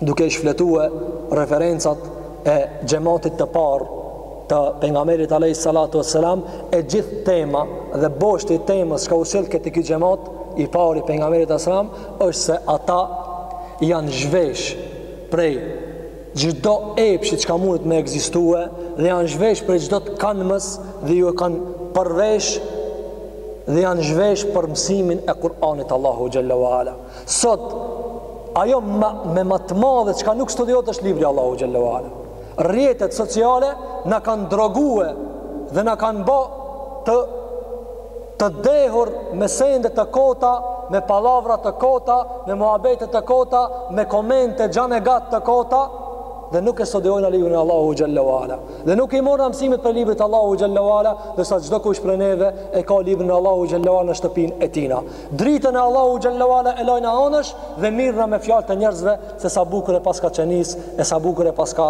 duke i shfletue referencat e xhematit të parë të pejgamberit alayhis salatu wassalam e gjithë tema dhe boshti i temës çka u sjell te ky xhemat i parë i pejgamberit alayhi salam është se ata janë zhvesh prej çdo epshi çka mundet me ekzistue dhe janë zhvesh prej çdo të kanmes dhe ju kanë përvesh dhe janë zhvesh për mësimin e Kur'anit Allahu xhallahu ala Sot, ajo ma, me ma të madhe, çka nuk studiot është libri i Allahu xhallahu ala. Rrjetet sociale na kanë drogue dhe na kanë bo të, të dehur me sende të kota, me pallavra të kota, me muhabete të kota, me komente gjanë e gatë të kota, dhe nuk e studiojna librin e Allahu xhallahu ala. Dhe nuk i morrna mësimet prej librit të Allahu xhallahu ala, dhe sa çdokush prej neve e ka librin e Allahu xhallahu ala në shtëpinë e tijna. Dritën e Allahu xhallahu ala e lojna anësh dhe mirrna me fjalët e njerëzve se sa bukur e paska qënis e sa bukur e paska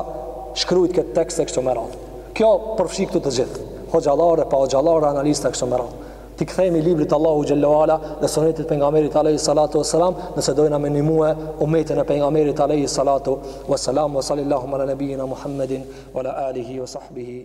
shkrujt këtë tekst e kështu me radhë. Kjo përfshi këtu të gjithë. Hoxhallarë, pa hoxhallarë, analista e kështu me radhë. T'i kthehemi librit të Allahu xhallahu ala dhe sunetit të pejgamberit alayhi salatu wasalam, nëse dojna me nimue umetin e pejgamberit alayhi salatu wasalam, wa sallallahu ala nabiyina Muhammedin wa ala alihi wa sahbihi